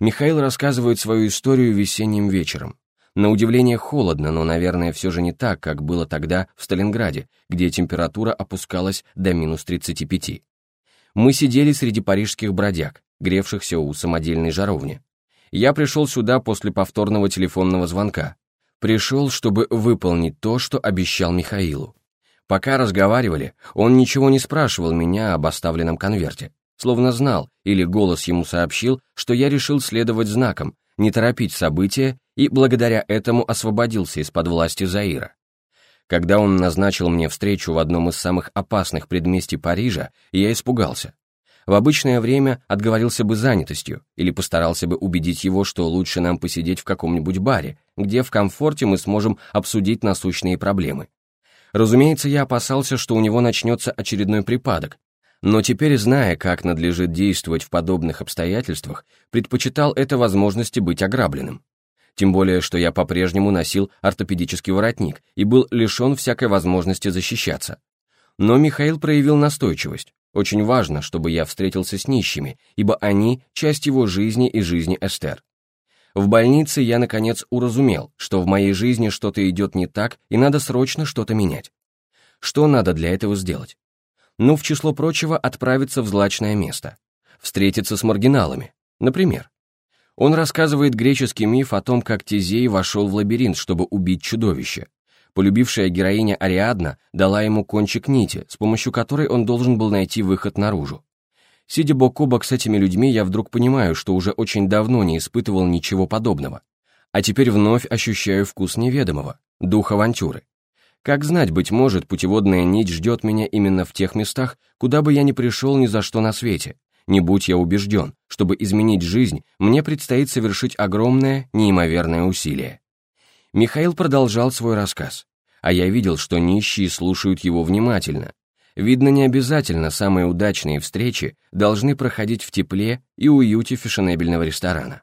Михаил рассказывает свою историю весенним вечером. На удивление холодно, но, наверное, все же не так, как было тогда в Сталинграде, где температура опускалась до минус 35. Мы сидели среди парижских бродяг, гревшихся у самодельной жаровни. Я пришел сюда после повторного телефонного звонка. Пришел, чтобы выполнить то, что обещал Михаилу. Пока разговаривали, он ничего не спрашивал меня об оставленном конверте словно знал, или голос ему сообщил, что я решил следовать знакам, не торопить события и благодаря этому освободился из-под власти Заира. Когда он назначил мне встречу в одном из самых опасных предместий Парижа, я испугался. В обычное время отговорился бы занятостью или постарался бы убедить его, что лучше нам посидеть в каком-нибудь баре, где в комфорте мы сможем обсудить насущные проблемы. Разумеется, я опасался, что у него начнется очередной припадок, но теперь, зная, как надлежит действовать в подобных обстоятельствах, предпочитал это возможности быть ограбленным. Тем более, что я по-прежнему носил ортопедический воротник и был лишен всякой возможности защищаться. Но Михаил проявил настойчивость. Очень важно, чтобы я встретился с нищими, ибо они — часть его жизни и жизни Эстер. В больнице я, наконец, уразумел, что в моей жизни что-то идет не так и надо срочно что-то менять. Что надо для этого сделать? Ну, в число прочего, отправиться в злачное место, встретиться с маргиналами, например. Он рассказывает греческий миф о том, как Тизей вошел в лабиринт, чтобы убить чудовище. Полюбившая героиня Ариадна дала ему кончик нити, с помощью которой он должен был найти выход наружу. Сидя бок о бок с этими людьми, я вдруг понимаю, что уже очень давно не испытывал ничего подобного. А теперь вновь ощущаю вкус неведомого, дух авантюры. Как знать, быть может, путеводная нить ждет меня именно в тех местах, куда бы я ни пришел ни за что на свете. Не будь я убежден, чтобы изменить жизнь, мне предстоит совершить огромное, неимоверное усилие. Михаил продолжал свой рассказ, а я видел, что нищие слушают его внимательно. Видно, не обязательно самые удачные встречи должны проходить в тепле и уюте фешенебельного ресторана.